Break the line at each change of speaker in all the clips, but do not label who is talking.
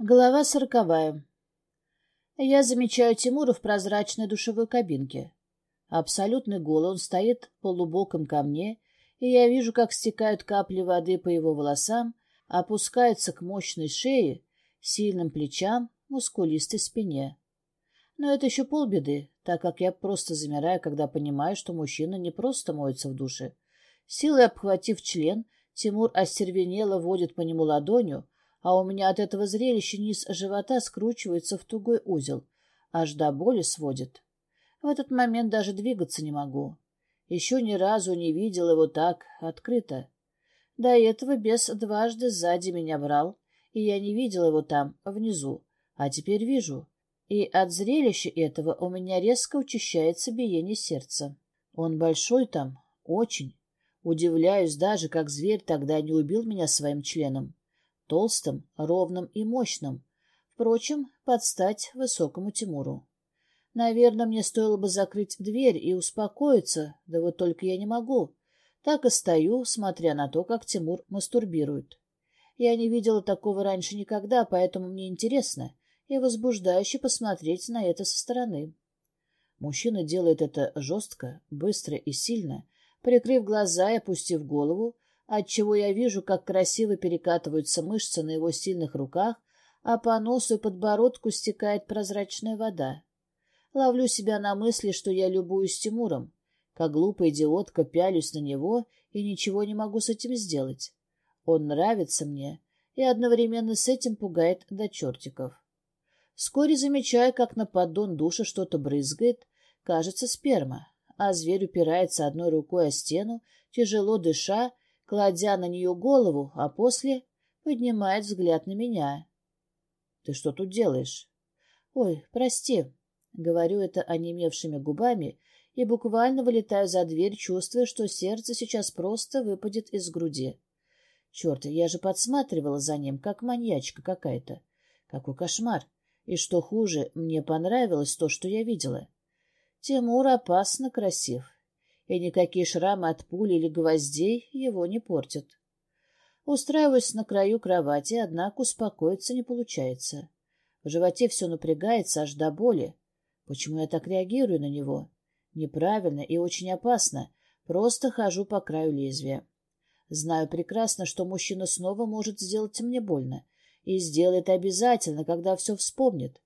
Глава сороковая. Я замечаю Тимура в прозрачной душевой кабинке. Абсолютно голый он стоит полубоком ко мне, и я вижу, как стекают капли воды по его волосам, опускаются к мощной шее, сильным плечам, мускулистой спине. Но это еще полбеды, так как я просто замираю, когда понимаю, что мужчина не просто моется в душе. Силой обхватив член, Тимур остервенело водит по нему ладонью, а у меня от этого зрелища низ живота скручивается в тугой узел, аж до боли сводит. В этот момент даже двигаться не могу. Еще ни разу не видел его так открыто. До этого бес дважды сзади меня брал, и я не видел его там, внизу, а теперь вижу. И от зрелища этого у меня резко учащается биение сердца. Он большой там, очень. Удивляюсь даже, как зверь тогда не убил меня своим членом. Толстым, ровным и мощным. Впрочем, под стать высокому Тимуру. Наверное, мне стоило бы закрыть дверь и успокоиться, да вот только я не могу. Так и стою, смотря на то, как Тимур мастурбирует. Я не видела такого раньше никогда, поэтому мне интересно и возбуждающе посмотреть на это со стороны. Мужчина делает это жестко, быстро и сильно, прикрыв глаза и опустив голову, отчего я вижу, как красиво перекатываются мышцы на его сильных руках, а по носу и подбородку стекает прозрачная вода. Ловлю себя на мысли, что я любуюсь Тимуром, как глупая идиотка пялюсь на него и ничего не могу с этим сделать. Он нравится мне и одновременно с этим пугает до чертиков. Вскоре замечаю, как на поддон душа что-то брызгает, кажется, сперма, а зверь упирается одной рукой о стену, тяжело дыша, кладя на нее голову, а после поднимает взгляд на меня. — Ты что тут делаешь? — Ой, прости. Говорю это онемевшими губами и буквально вылетаю за дверь, чувствуя, что сердце сейчас просто выпадет из груди. Черт, я же подсматривала за ним, как маньячка какая-то. Какой кошмар! И что хуже, мне понравилось то, что я видела. Тимур опасно красив, и никакие шрамы от пули или гвоздей его не портят. Устраиваюсь на краю кровати, однако успокоиться не получается. В животе все напрягается аж до боли. Почему я так реагирую на него? Неправильно и очень опасно. Просто хожу по краю лезвия. Знаю прекрасно, что мужчина снова может сделать мне больно. И сделает обязательно, когда все вспомнит.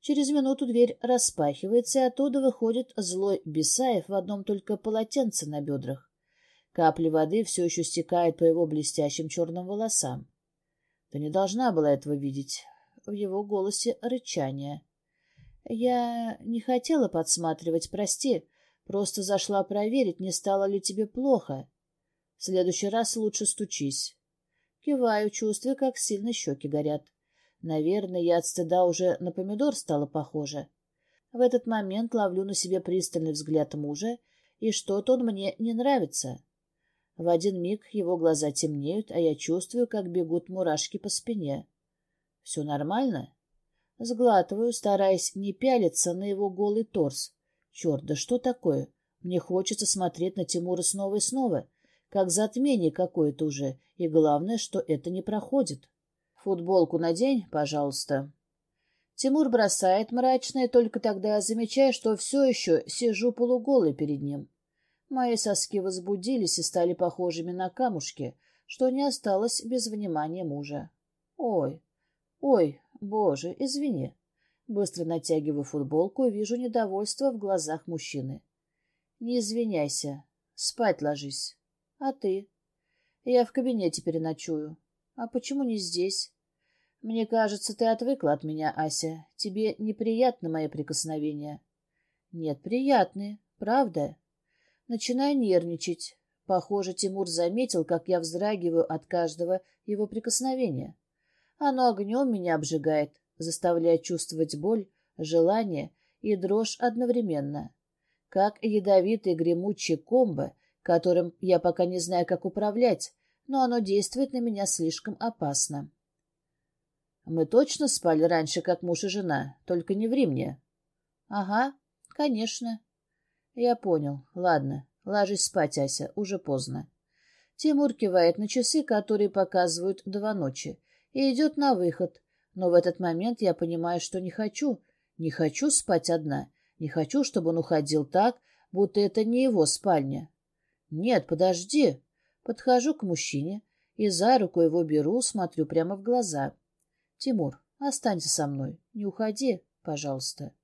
Через минуту дверь распахивается, и оттуда выходит злой Бесаев в одном только полотенце на бедрах. Капли воды все еще стекают по его блестящим черным волосам. Ты не должна была этого видеть. В его голосе рычание. Я не хотела подсматривать, прости. Просто зашла проверить, не стало ли тебе плохо. В следующий раз лучше стучись. Киваю, чувствуя, как сильно щеки горят. Наверное, я от стыда уже на помидор стала похожа. В этот момент ловлю на себе пристальный взгляд мужа, и что-то он мне не нравится. В один миг его глаза темнеют, а я чувствую, как бегут мурашки по спине. Все нормально? Сглатываю, стараясь не пялиться на его голый торс. Черт, да что такое? Мне хочется смотреть на Тимура снова и снова как затмение какое-то уже, и главное, что это не проходит. Футболку надень, пожалуйста. Тимур бросает мрачное, только тогда я замечаю, что все еще сижу полуголой перед ним. Мои соски возбудились и стали похожими на камушки, что не осталось без внимания мужа. Ой, ой, боже, извини. Быстро натягиваю футболку и вижу недовольство в глазах мужчины. Не извиняйся, спать ложись. А ты? Я в кабинете переночую. А почему не здесь? Мне кажется, ты отвыкла от меня, Ася. Тебе неприятны мои прикосновения. Нет, приятные, правда? Начинаю нервничать. Похоже, Тимур заметил, как я вздрагиваю от каждого его прикосновения. Оно огнем меня обжигает, заставляя чувствовать боль, желание и дрожь одновременно. Как ядовитый гремучий комбо которым я пока не знаю, как управлять, но оно действует на меня слишком опасно. Мы точно спали раньше, как муж и жена, только не ври мне. Ага, конечно. Я понял. Ладно, ложись спать, Ася, уже поздно. Тимур кивает на часы, которые показывают два ночи, и идет на выход, Но в этот момент я понимаю, что не хочу. Не хочу спать одна. Не хочу, чтобы он уходил так, будто это не его спальня. Нет, подожди. Подхожу к мужчине и за руку его беру, смотрю прямо в глаза. Тимур, останься со мной. Не уходи, пожалуйста.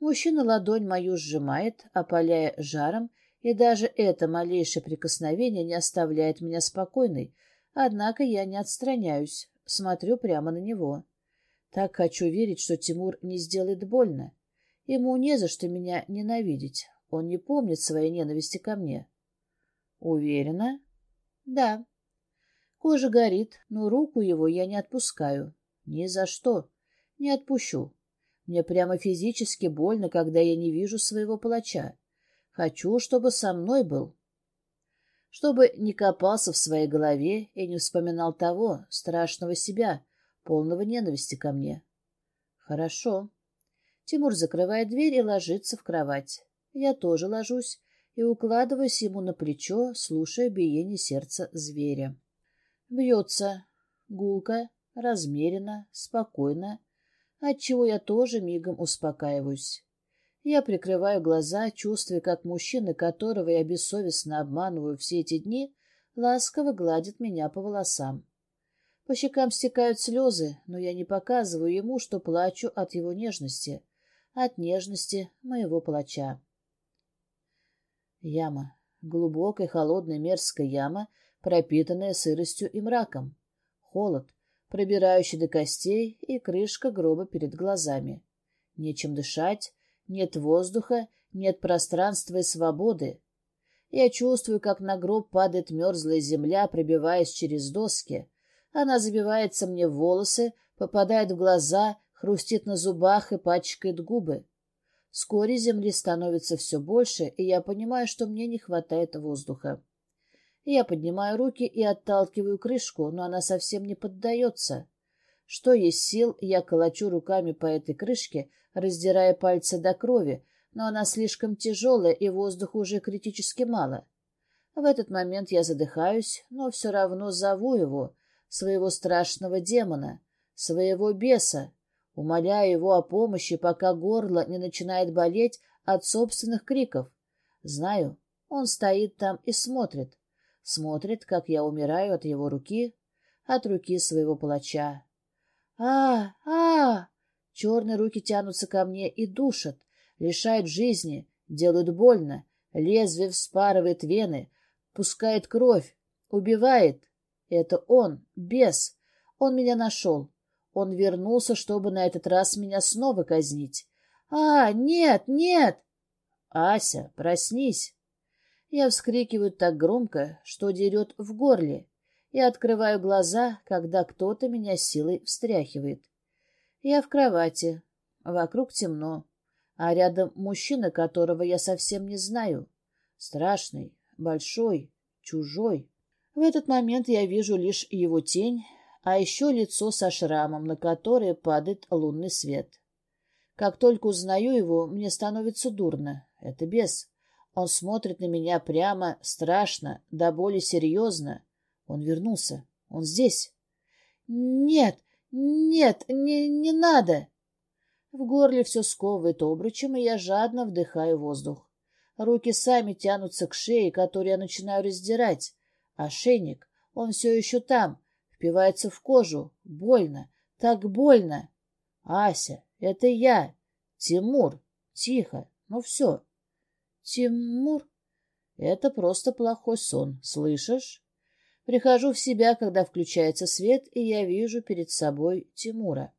Мужчина ладонь мою сжимает, опаляя жаром, и даже это малейшее прикосновение не оставляет меня спокойной, однако я не отстраняюсь, смотрю прямо на него. Так хочу верить, что Тимур не сделает больно. Ему не за что меня ненавидеть, он не помнит своей ненависти ко мне. Уверена? Да. Кожа горит, но руку его я не отпускаю. Ни за что. Не отпущу. Мне прямо физически больно, когда я не вижу своего палача. Хочу, чтобы со мной был. Чтобы не копался в своей голове и не вспоминал того, страшного себя, полного ненависти ко мне. Хорошо. Тимур закрывает дверь и ложится в кровать. Я тоже ложусь и укладываюсь ему на плечо, слушая биение сердца зверя. Бьется. Гулко, размеренно, спокойно, отчего я тоже мигом успокаиваюсь. Я прикрываю глаза, чувствуя, как мужчина, которого я бессовестно обманываю все эти дни, ласково гладит меня по волосам. По щекам стекают слезы, но я не показываю ему, что плачу от его нежности, от нежности моего палача. Яма. Глубокая, холодная, мерзкая яма, пропитанная сыростью и мраком. Холод, пробирающий до костей, и крышка гроба перед глазами. Нечем дышать, нет воздуха, нет пространства и свободы. Я чувствую, как на гроб падает мерзлая земля, пробиваясь через доски. Она забивается мне в волосы, попадает в глаза, хрустит на зубах и пачкает губы. Вскоре земли становится все больше, и я понимаю, что мне не хватает воздуха. Я поднимаю руки и отталкиваю крышку, но она совсем не поддается. Что есть сил, я колочу руками по этой крышке, раздирая пальцы до крови, но она слишком тяжелая, и воздуха уже критически мало. В этот момент я задыхаюсь, но все равно зову его, своего страшного демона, своего беса, умоляя его о помощи, пока горло не начинает болеть от собственных криков. Знаю, он стоит там и смотрит. Смотрит, как я умираю от его руки, от руки своего палача. а а Черные руки тянутся ко мне и душат, лишают жизни, делают больно. Лезвие вспарывает вены, пускает кровь, убивает. Это он, бес. Он меня нашел. Он вернулся, чтобы на этот раз меня снова казнить. «А, нет, нет!» «Ася, проснись!» Я вскрикиваю так громко, что дерет в горле, и открываю глаза, когда кто-то меня силой встряхивает. Я в кровати. Вокруг темно. А рядом мужчина, которого я совсем не знаю. Страшный, большой, чужой. В этот момент я вижу лишь его тень, а еще лицо со шрамом, на которое падает лунный свет. Как только узнаю его, мне становится дурно. Это бес. Он смотрит на меня прямо, страшно, до боли серьезно. Он вернулся. Он здесь. «Нет, «Нет, не, не надо!» В горле все сковывает обручем, и я жадно вдыхаю воздух. Руки сами тянутся к шее, которую я начинаю раздирать. Ошейник, он все еще там, впивается в кожу. Больно, так больно. Ася, это я, Тимур. Тихо, ну все. Тимур? Это просто плохой сон, слышишь? Прихожу в себя, когда включается свет, и я вижу перед собой Тимура.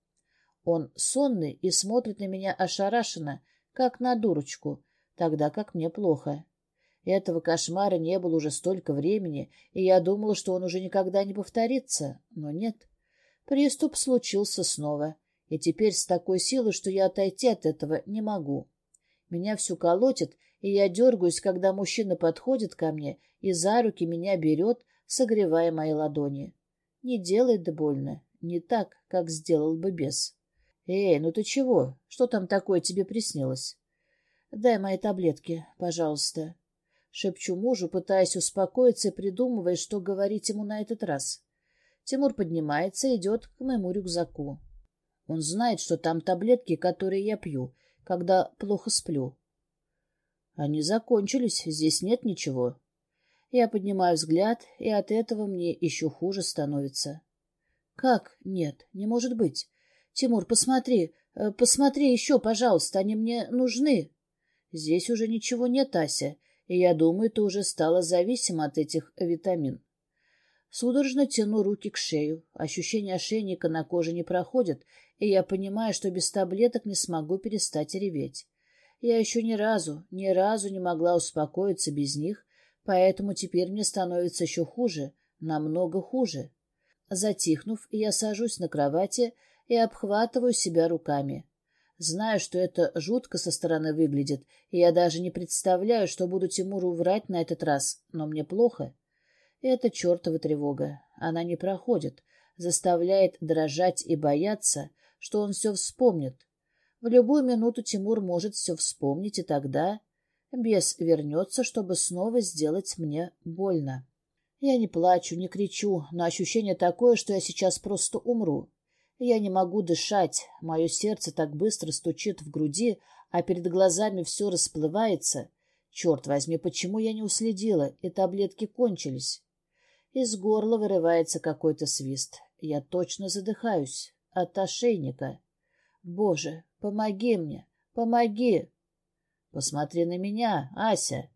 Он сонный и смотрит на меня ошарашенно, как на дурочку, тогда как мне плохо. Этого кошмара не было уже столько времени, и я думала, что он уже никогда не повторится, но нет. Приступ случился снова, и теперь с такой силой, что я отойти от этого не могу. Меня всю колотит, и я дергаюсь, когда мужчина подходит ко мне и за руки меня берет, согревая мои ладони. Не делает больно, не так, как сделал бы бес. «Эй, ну ты чего? Что там такое тебе приснилось?» «Дай мои таблетки, пожалуйста». Шепчу мужу, пытаясь успокоиться и придумывая, что говорить ему на этот раз. Тимур поднимается и идет к моему рюкзаку. Он знает, что там таблетки, которые я пью, когда плохо сплю. Они закончились, здесь нет ничего. Я поднимаю взгляд, и от этого мне еще хуже становится. Как? Нет, не может быть. Тимур, посмотри, э, посмотри еще, пожалуйста, они мне нужны. Здесь уже ничего нет, Ася, и я думаю, ты уже стала зависима от этих витамин. Судорожно тяну руки к шею. Ощущение ошейника на коже не проходит, и я понимаю, что без таблеток не смогу перестать реветь. Я еще ни разу, ни разу не могла успокоиться без них, поэтому теперь мне становится еще хуже, намного хуже. Затихнув, я сажусь на кровати и обхватываю себя руками. Знаю, что это жутко со стороны выглядит, и я даже не представляю, что буду Тимуру врать на этот раз, но мне плохо. Это чертова тревога. Она не проходит, заставляет дрожать и бояться, что он все вспомнит. В любую минуту Тимур может все вспомнить, и тогда бес вернется, чтобы снова сделать мне больно. Я не плачу, не кричу, но ощущение такое, что я сейчас просто умру. Я не могу дышать, мое сердце так быстро стучит в груди, а перед глазами все расплывается. Черт возьми, почему я не уследила, и таблетки кончились? Из горла вырывается какой-то свист. Я точно задыхаюсь от ошейника. Боже, помоги мне, помоги! Посмотри на меня, Ася!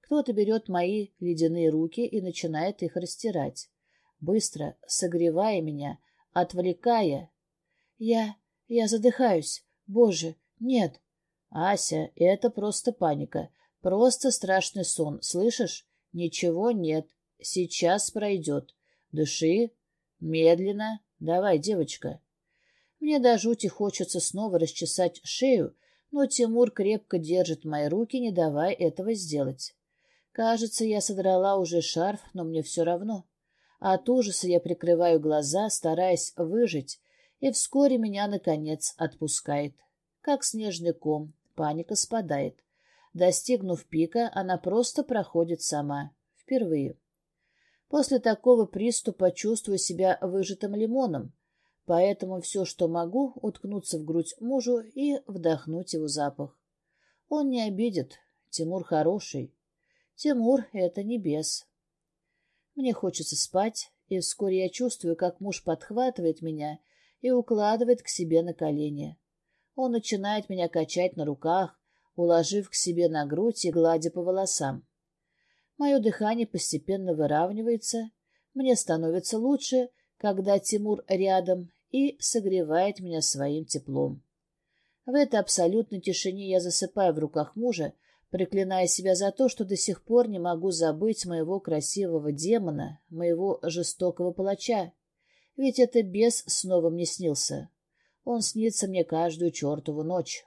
Кто-то берет мои ледяные руки и начинает их растирать, быстро согревая меня, отвлекая. Я... я задыхаюсь. Боже, нет. Ася, это просто паника. Просто страшный сон, слышишь? Ничего нет. Сейчас пройдет. Дыши. Медленно. Давай, девочка. Мне до жути хочется снова расчесать шею, но Тимур крепко держит мои руки, не давая этого сделать. Кажется, я содрала уже шарф, но мне все равно. От ужаса я прикрываю глаза, стараясь выжить, и вскоре меня, наконец, отпускает. Как снежный ком, паника спадает. Достигнув пика, она просто проходит сама. Впервые. После такого приступа чувствую себя выжатым лимоном, поэтому все, что могу, уткнуться в грудь мужу и вдохнуть его запах. Он не обидит, Тимур хороший. Тимур — это небес. Мне хочется спать, и вскоре я чувствую, как муж подхватывает меня и укладывает к себе на колени. Он начинает меня качать на руках, уложив к себе на грудь и гладя по волосам. Мое дыхание постепенно выравнивается, мне становится лучше, когда Тимур рядом и согревает меня своим теплом. В этой абсолютной тишине я засыпаю в руках мужа, проклиная себя за то, что до сих пор не могу забыть моего красивого демона, моего жестокого палача. Ведь это бес снова мне снился. Он снится мне каждую чертову ночь.